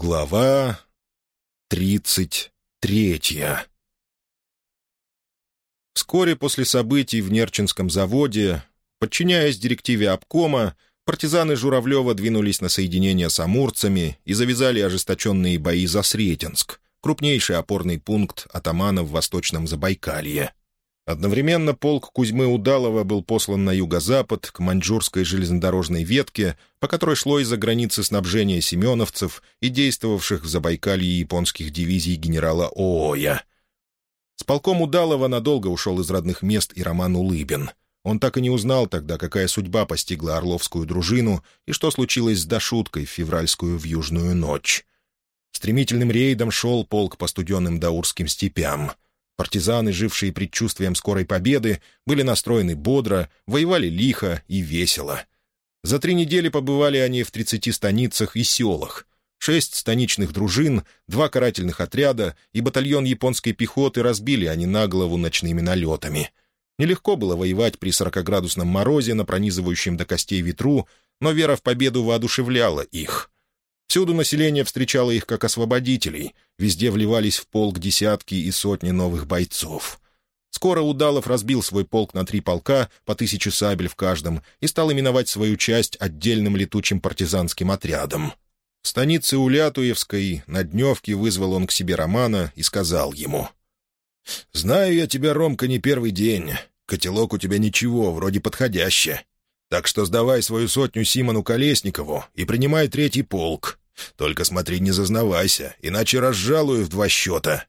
Глава тридцать третья Вскоре после событий в Нерчинском заводе, подчиняясь директиве обкома, партизаны Журавлева двинулись на соединение с амурцами и завязали ожесточенные бои за Сретенск, крупнейший опорный пункт атаманов в Восточном Забайкалье. Одновременно полк Кузьмы Удалова был послан на юго-запад, к маньчжурской железнодорожной ветке, по которой шло из-за границы снабжение семеновцев и действовавших в Забайкалье японских дивизий генерала Ооя. С полком Удалова надолго ушел из родных мест и Роман Улыбин. Он так и не узнал тогда, какая судьба постигла Орловскую дружину и что случилось с Дашуткой в февральскую вьюжную ночь. Стремительным рейдом шел полк по студенным даурским степям — Партизаны, жившие предчувствием скорой победы, были настроены бодро, воевали лихо и весело. За три недели побывали они в тридцати станицах и селах. Шесть станичных дружин, два карательных отряда и батальон японской пехоты разбили они на голову ночными налетами. Нелегко было воевать при сорокоградусном морозе на пронизывающем до костей ветру, но вера в победу воодушевляла их — Всюду население встречало их как освободителей, везде вливались в полк десятки и сотни новых бойцов. Скоро Удалов разбил свой полк на три полка, по тысяче сабель в каждом, и стал именовать свою часть отдельным летучим партизанским отрядом. В станице Улятуевской на дневке вызвал он к себе Романа и сказал ему. «Знаю я тебя, Ромка, не первый день. Котелок у тебя ничего, вроде подходяще. Так что сдавай свою сотню Симону Колесникову и принимай третий полк. Только смотри, не зазнавайся, иначе разжалую в два счета».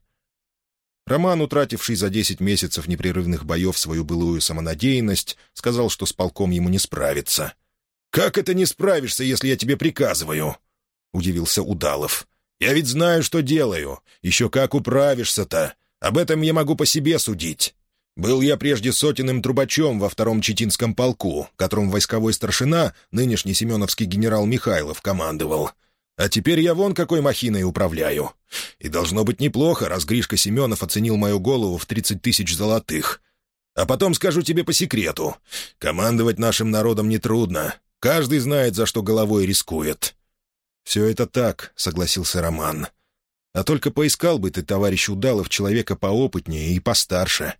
Роман, утративший за десять месяцев непрерывных боев свою былую самонадеянность, сказал, что с полком ему не справиться. «Как это не справишься, если я тебе приказываю?» — удивился Удалов. «Я ведь знаю, что делаю. Еще как управишься-то. Об этом я могу по себе судить. Был я прежде сотенным трубачом во втором Читинском полку, которым войсковой старшина, нынешний семеновский генерал Михайлов, командовал. А теперь я вон какой махиной управляю. И должно быть неплохо, раз Гришка Семенов оценил мою голову в тридцать тысяч золотых. А потом скажу тебе по секрету. Командовать нашим народом нетрудно. Каждый знает, за что головой рискует». «Все это так», — согласился Роман. «А только поискал бы ты, товарищ Удалов, человека поопытнее и постарше.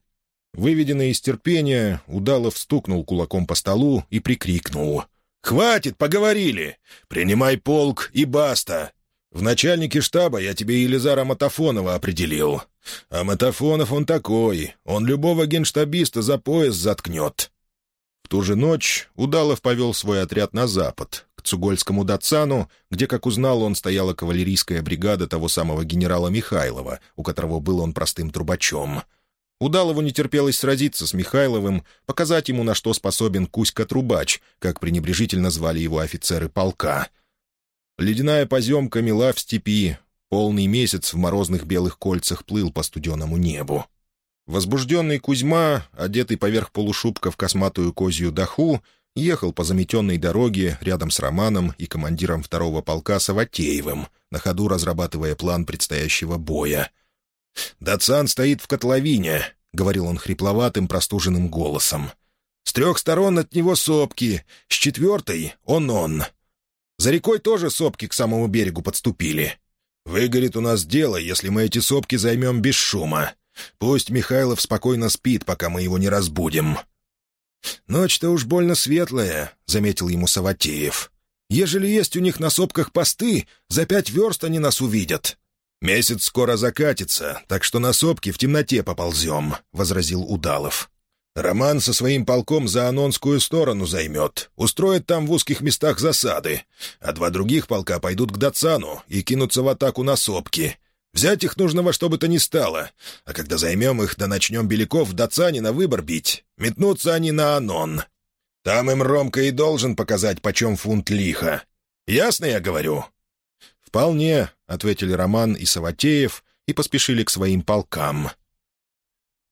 Выведенный из терпения, Удалов стукнул кулаком по столу и прикрикнул. «Хватит, поговорили! Принимай полк и баста! В начальнике штаба я тебе Елизара Матафонова определил. А Матафонов он такой, он любого генштабиста за пояс заткнет». В ту же ночь Удалов повел свой отряд на запад, к Цугольскому Датсану, где, как узнал он, стояла кавалерийская бригада того самого генерала Михайлова, у которого был он простым трубачом — Удалову не терпелось сразиться с Михайловым, показать ему, на что способен Кузька-трубач, как пренебрежительно звали его офицеры полка. Ледяная поземка мела в степи, полный месяц в морозных белых кольцах плыл по студеному небу. Возбужденный Кузьма, одетый поверх полушубка в косматую козью даху, ехал по заметенной дороге рядом с Романом и командиром второго полка Саватеевым, на ходу разрабатывая план предстоящего боя — «Датсан стоит в котловине», — говорил он хрипловатым, простуженным голосом. «С трех сторон от него сопки, с четвертой — он-он. За рекой тоже сопки к самому берегу подступили. Выгорит у нас дело, если мы эти сопки займем без шума. Пусть Михайлов спокойно спит, пока мы его не разбудим». «Ночь-то уж больно светлая», — заметил ему Саватеев. «Ежели есть у них на сопках посты, за пять верст они нас увидят. «Месяц скоро закатится, так что на сопки в темноте поползем», — возразил Удалов. «Роман со своим полком за Анонскую сторону займет, устроит там в узких местах засады, а два других полка пойдут к Дацану и кинутся в атаку на сопки. Взять их нужно во что бы то ни стало, а когда займем их да начнем Беляков в Дацане на выбор бить, метнутся они на Анон. Там им Ромка и должен показать, почем фунт лиха. Ясно я говорю?» «Вполне», — ответили Роман и Саватеев и поспешили к своим полкам.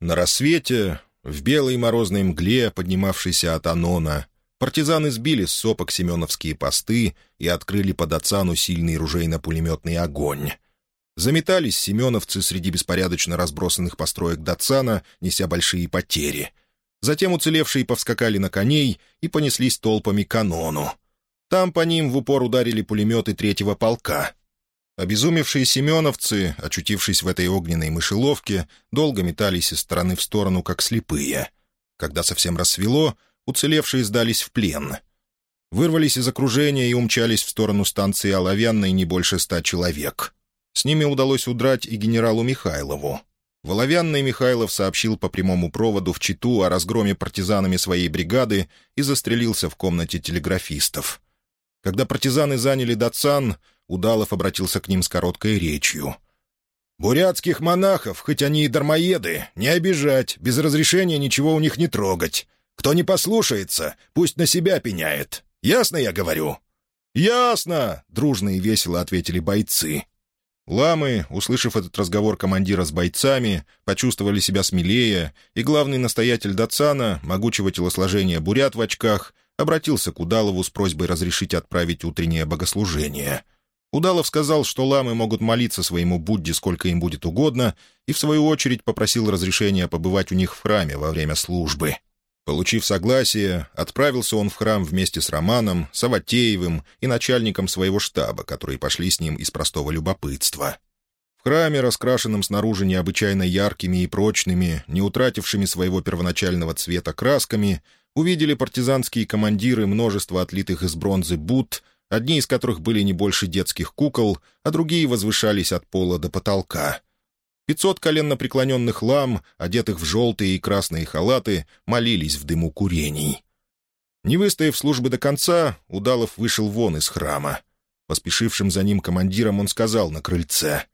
На рассвете, в белой морозной мгле, поднимавшейся от Анона, партизаны сбили с сопок семеновские посты и открыли под Оцану сильный ружейно-пулеметный огонь. Заметались семеновцы среди беспорядочно разбросанных построек Датсана, неся большие потери. Затем уцелевшие повскакали на коней и понеслись толпами к Анону. Там по ним в упор ударили пулеметы третьего полка. Обезумевшие семеновцы, очутившись в этой огненной мышеловке, долго метались из стороны в сторону, как слепые. Когда совсем рассвело, уцелевшие сдались в плен. Вырвались из окружения и умчались в сторону станции Оловянной не больше ста человек. С ними удалось удрать и генералу Михайлову. В Оловянной Михайлов сообщил по прямому проводу в Читу о разгроме партизанами своей бригады и застрелился в комнате телеграфистов. Когда партизаны заняли Дацан, Удалов обратился к ним с короткой речью. «Бурятских монахов, хоть они и дармоеды, не обижать, без разрешения ничего у них не трогать. Кто не послушается, пусть на себя пеняет. Ясно я говорю?» «Ясно!» — дружно и весело ответили бойцы. Ламы, услышав этот разговор командира с бойцами, почувствовали себя смелее, и главный настоятель Дацана, могучего телосложения бурят в очках, обратился к Удалову с просьбой разрешить отправить утреннее богослужение. Удалов сказал, что ламы могут молиться своему Будде сколько им будет угодно, и в свою очередь попросил разрешения побывать у них в храме во время службы. Получив согласие, отправился он в храм вместе с Романом, Саватеевым и начальником своего штаба, которые пошли с ним из простого любопытства. В храме, раскрашенном снаружи необычайно яркими и прочными, не утратившими своего первоначального цвета красками, увидели партизанские командиры множество отлитых из бронзы бут, одни из которых были не больше детских кукол, а другие возвышались от пола до потолка — Пятьсот коленно преклоненных лам, одетых в желтые и красные халаты, молились в дыму курений. Не выстояв службы до конца, Удалов вышел вон из храма. Поспешившим за ним командиром он сказал на крыльце.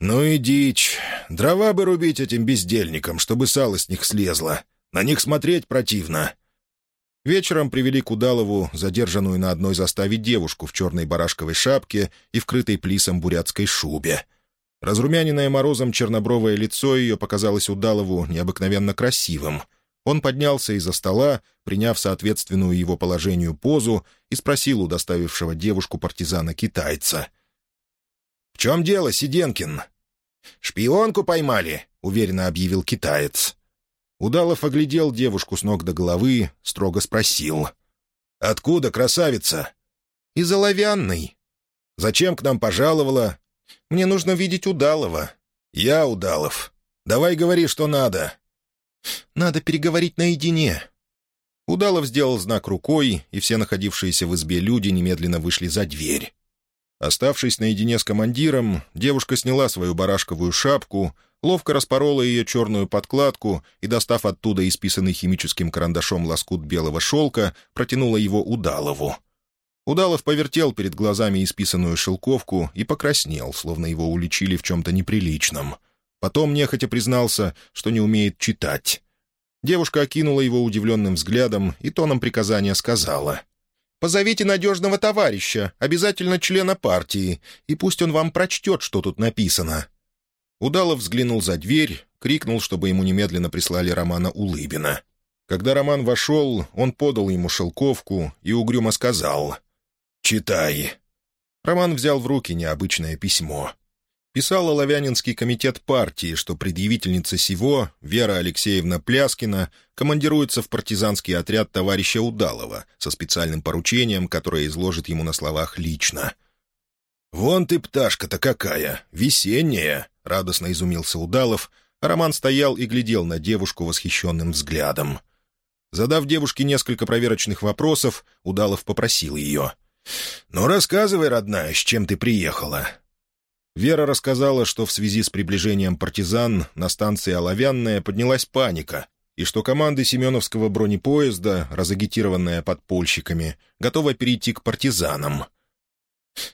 «Ну и дичь. Дрова бы рубить этим бездельникам, чтобы сало с них слезло. На них смотреть противно». Вечером привели к Удалову задержанную на одной заставе девушку в черной барашковой шапке и вкрытой плисом бурятской шубе — Разрумяненное морозом чернобровое лицо ее показалось Удалову необыкновенно красивым. Он поднялся из-за стола, приняв соответственную его положению позу, и спросил у доставившего девушку партизана-китайца. «В чем дело, Сиденкин?» «Шпионку поймали», — уверенно объявил китаец. Удалов оглядел девушку с ног до головы, строго спросил. «Откуда, красавица?» «Из Оловянной». «Зачем к нам пожаловала? Мне нужно видеть Удалова». «Я Удалов. Давай говори, что надо». «Надо переговорить наедине». Удалов сделал знак рукой, и все находившиеся в избе люди немедленно вышли за дверь. Оставшись наедине с командиром, девушка сняла свою барашковую шапку, ловко распорола ее черную подкладку и, достав оттуда исписанный химическим карандашом лоскут белого шелка, протянула его Удалову. Удалов повертел перед глазами исписанную шелковку и покраснел, словно его уличили в чем-то неприличном. Потом нехотя признался, что не умеет читать. Девушка окинула его удивленным взглядом и тоном приказания сказала. «Позовите надежного товарища, обязательно члена партии, и пусть он вам прочтет, что тут написано». Удалов взглянул за дверь, крикнул, чтобы ему немедленно прислали Романа Улыбина. Когда Роман вошел, он подал ему шелковку и угрюмо сказал — «Читай». Роман взял в руки необычное письмо. Писал Оловянинский комитет партии, что предъявительница сего, Вера Алексеевна Пляскина, командируется в партизанский отряд товарища Удалова со специальным поручением, которое изложит ему на словах лично. «Вон ты, пташка-то какая! Весенняя!» — радостно изумился Удалов, а Роман стоял и глядел на девушку восхищенным взглядом. Задав девушке несколько проверочных вопросов, Удалов попросил ее — «Ну, рассказывай, родная, с чем ты приехала?» Вера рассказала, что в связи с приближением партизан на станции Оловянная поднялась паника, и что команда Семеновского бронепоезда, разагитированная подпольщиками, готова перейти к партизанам.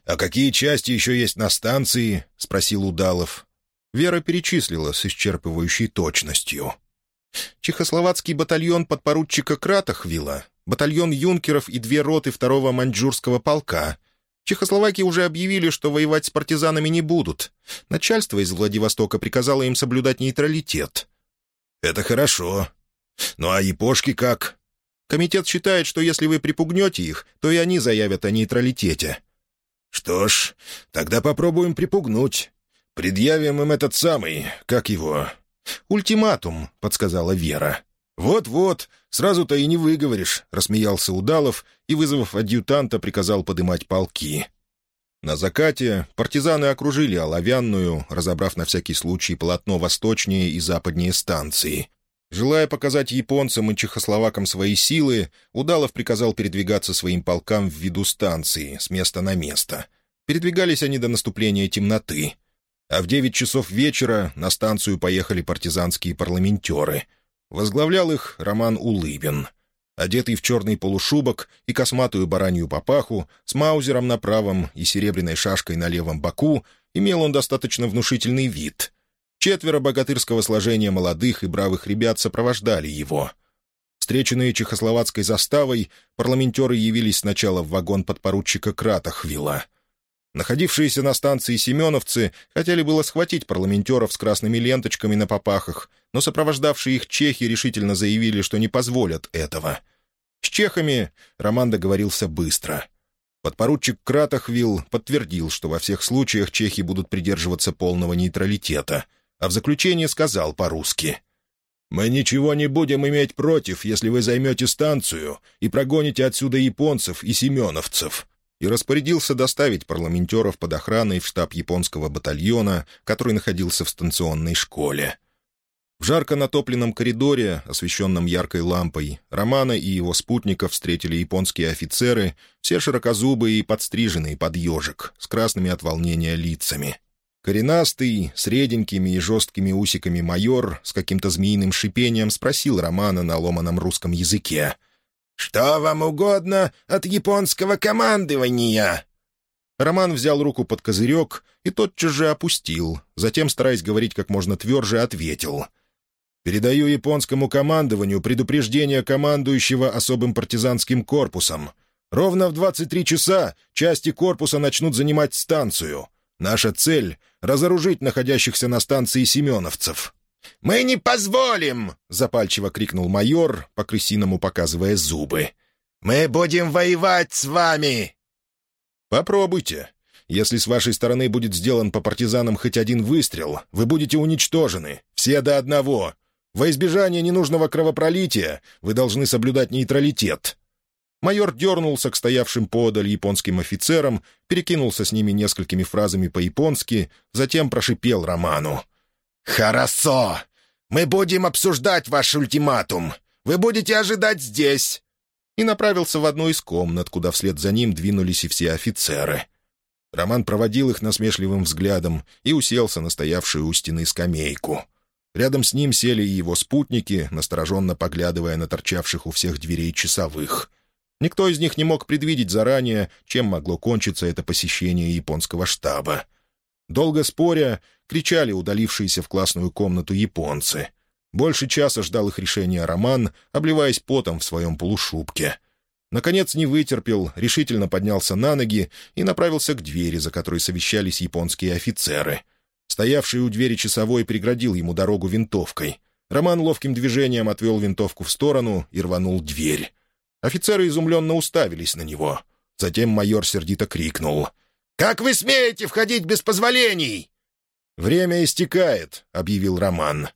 «А какие части еще есть на станции?» — спросил Удалов. Вера перечислила с исчерпывающей точностью. «Чехословацкий батальон подпоручика Кратохвила, батальон юнкеров и две роты второго маньчжурского полка. Чехословаки уже объявили, что воевать с партизанами не будут. Начальство из Владивостока приказало им соблюдать нейтралитет. «Это хорошо. Ну а япошки как?» «Комитет считает, что если вы припугнете их, то и они заявят о нейтралитете». «Что ж, тогда попробуем припугнуть. Предъявим им этот самый, как его...» «Ультиматум», — подсказала Вера. «Вот-вот, сразу-то и не выговоришь», — рассмеялся Удалов и, вызвав адъютанта, приказал подымать полки. На закате партизаны окружили Оловянную, разобрав на всякий случай полотно восточнее и западнее станции. Желая показать японцам и чехословакам свои силы, Удалов приказал передвигаться своим полкам в виду станции, с места на место. Передвигались они до наступления темноты. А в девять часов вечера на станцию поехали партизанские парламентеры. Возглавлял их Роман Улыбин. Одетый в черный полушубок и косматую баранью папаху, с маузером на правом и серебряной шашкой на левом боку, имел он достаточно внушительный вид — Четверо богатырского сложения молодых и бравых ребят сопровождали его. Встреченные чехословацкой заставой, парламентеры явились сначала в вагон подпоручика Кратахвила. Находившиеся на станции семеновцы хотели было схватить парламентеров с красными ленточками на попахах, но сопровождавшие их чехи решительно заявили, что не позволят этого. С чехами Роман договорился быстро — Подпоручик Кратахвилл подтвердил, что во всех случаях чехи будут придерживаться полного нейтралитета, а в заключение сказал по-русски. «Мы ничего не будем иметь против, если вы займете станцию и прогоните отсюда японцев и семеновцев» и распорядился доставить парламентеров под охраной в штаб японского батальона, который находился в станционной школе. В жарко натопленном коридоре, освещенном яркой лампой, Романа и его спутников встретили японские офицеры, все широкозубые и подстриженные под ежик, с красными от волнения лицами. Коренастый, с реденькими и жесткими усиками майор с каким-то змеиным шипением спросил Романа на ломаном русском языке. «Что вам угодно от японского командования?» Роман взял руку под козырек и тотчас же опустил, затем, стараясь говорить как можно тверже, ответил. «Передаю японскому командованию предупреждение командующего особым партизанским корпусом. Ровно в 23 часа части корпуса начнут занимать станцию. Наша цель — разоружить находящихся на станции семеновцев». «Мы не позволим!» — запальчиво крикнул майор, по-крысиному показывая зубы. «Мы будем воевать с вами!» «Попробуйте. Если с вашей стороны будет сделан по партизанам хоть один выстрел, вы будете уничтожены. Все до одного. Во избежание ненужного кровопролития вы должны соблюдать нейтралитет. Майор дернулся к стоявшим подаль японским офицерам, перекинулся с ними несколькими фразами по-японски, затем прошипел Роману. «Хорошо! Мы будем обсуждать ваш ультиматум! Вы будете ожидать здесь!» И направился в одну из комнат, куда вслед за ним двинулись и все офицеры. Роман проводил их насмешливым взглядом и уселся на стоявшую у стены скамейку. Рядом с ним сели и его спутники, настороженно поглядывая на торчавших у всех дверей часовых. Никто из них не мог предвидеть заранее, чем могло кончиться это посещение японского штаба. Долго споря, кричали удалившиеся в классную комнату японцы. Больше часа ждал их решения Роман, обливаясь потом в своем полушубке. Наконец не вытерпел, решительно поднялся на ноги и направился к двери, за которой совещались японские офицеры. Стоявший у двери часовой преградил ему дорогу винтовкой. Роман ловким движением отвел винтовку в сторону и рванул дверь. Офицеры изумленно уставились на него. Затем майор сердито крикнул. «Как вы смеете входить без позволений?» «Время истекает», — объявил Роман.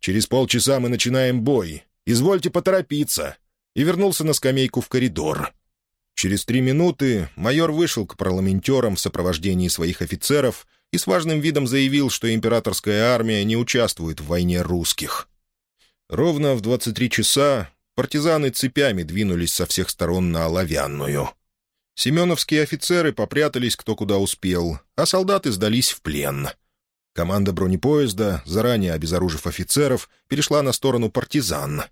«Через полчаса мы начинаем бой. Извольте поторопиться». И вернулся на скамейку в коридор. Через три минуты майор вышел к парламентерам в сопровождении своих офицеров и с важным видом заявил, что императорская армия не участвует в войне русских. Ровно в 23 часа партизаны цепями двинулись со всех сторон на Оловянную. Семеновские офицеры попрятались кто куда успел, а солдаты сдались в плен. Команда бронепоезда, заранее обезоружив офицеров, перешла на сторону партизан.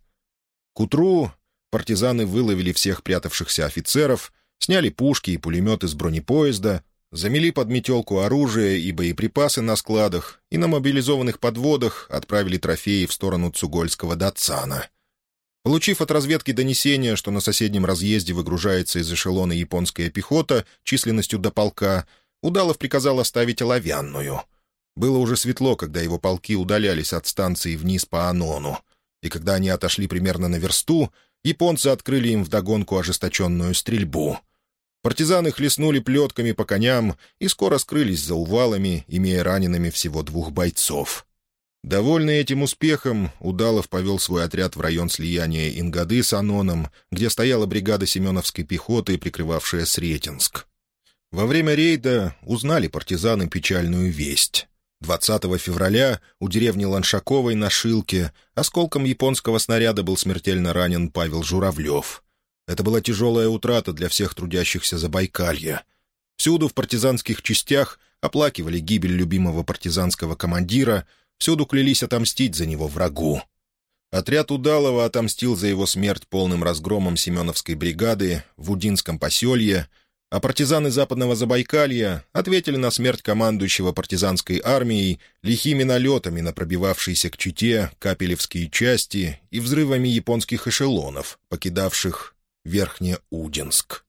К утру партизаны выловили всех прятавшихся офицеров, сняли пушки и пулеметы с бронепоезда, замели под метелку оружие и боеприпасы на складах и на мобилизованных подводах отправили трофеи в сторону Цугольского Датсана — Получив от разведки донесение, что на соседнем разъезде выгружается из эшелона японская пехота численностью до полка, Удалов приказал оставить оловянную. Было уже светло, когда его полки удалялись от станции вниз по Анону, и когда они отошли примерно на версту, японцы открыли им вдогонку ожесточенную стрельбу. Партизаны хлестнули плетками по коням и скоро скрылись за увалами, имея ранеными всего двух бойцов. Довольный этим успехом, Удалов повел свой отряд в район слияния Ингады с Аноном, где стояла бригада семеновской пехоты, прикрывавшая Сретенск. Во время рейда узнали партизаны печальную весть. 20 февраля у деревни Ланшаковой на Шилке осколком японского снаряда был смертельно ранен Павел Журавлев. Это была тяжелая утрата для всех трудящихся Забайкалья. Всюду в партизанских частях оплакивали гибель любимого партизанского командира, всюду клялись отомстить за него врагу. Отряд Удалова отомстил за его смерть полным разгромом Семеновской бригады в Удинском поселье, а партизаны Западного Забайкалья ответили на смерть командующего партизанской армией лихими налетами на пробивавшиеся к Чите капелевские части и взрывами японских эшелонов, покидавших Верхнеудинск.